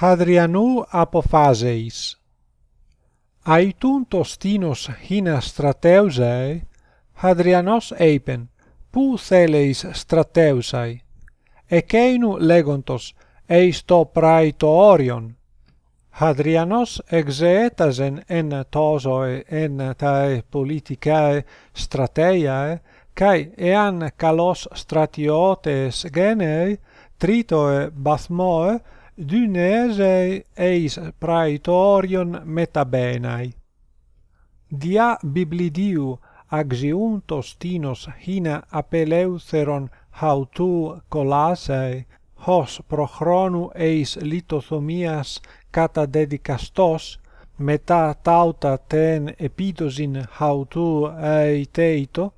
Hadrianu apophaseis. Aitun tostinos hina strateusae, Hadrianos eipen, pu theleis στρατεύσαι. ekeinu legontos «Εις το πράει. Hadrianos exeetasen en tosoe en tae politicae strateiae, cae ean kalos stratiotes genei, tritoe bathmoe, Dunese eis praetorion metabenai. Dia biblidiu axiuntos tinos hina apeleutheron hautu colasei, hos prochronu eis litothomias kata dedicastos, μετά τάουτα ten epidosin χαουτού ειτέιτο,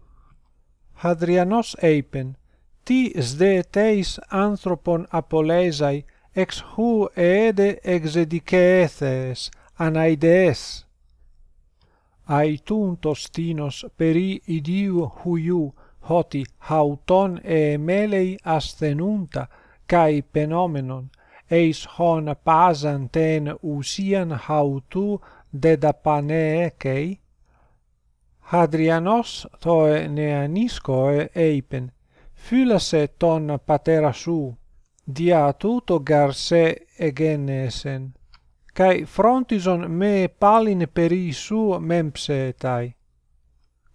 Hadrianos eipen, ti sde teis anthropon apolesai ex hu ede exediceses anaides. Aitun tinos peri idiu huiu hoti hauton e melei ascenunta kai phenomenon. Eis hon pasan ten usian hautu dedapaneekei. Hadrianos toe neaniscoe eipen, phylase ton patera su, dia tuto garse egenesen kai frontison me palin peri su memsetai.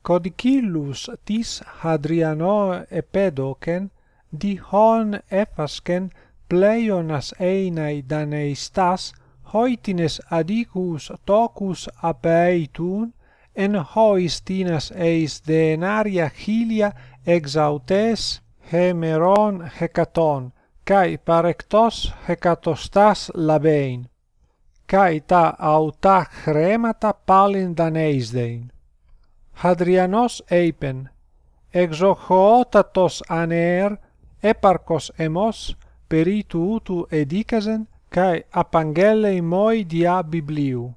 Codicillus tis hadriano epedoken di hon epasken pleionas einai daneistas hoitines adicus tocus apeitun en hoistinas eis denaria hilia exautes hemeron hecaton kai parectos hecatostas labein kai ta auta chremata palin daneisdein. Hadrianos eipen. Exochotatos aner eparkos emos peritu utu edicasen kai apangele moi dia bibliu.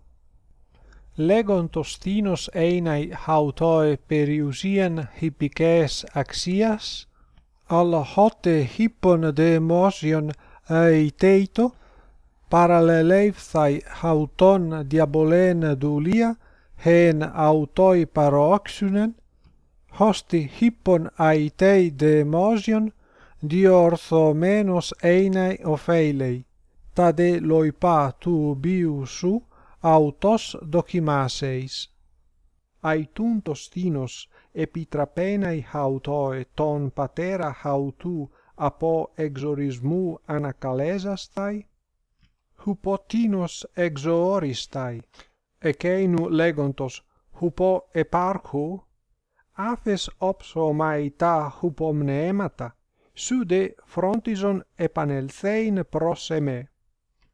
Legon tostinos einai hautoe periusien hippikes axias alla hote hippon de daemonion eiteito parallelevthai hauton diabolen dulia hen autoi paroxunen hosti hippon aitei daemonion diorthomenos einai ophelei ta de loipa tu biu su autos dokimaseis aituntos tinos epitrapenai hautoe ton patera hautou apo exorhismou anakalesastai hupotinos exooristai ekeinu legontos hupo eparchou aphes opsomaita hupomneemata, su frontison επανελθέιν προς εμέ.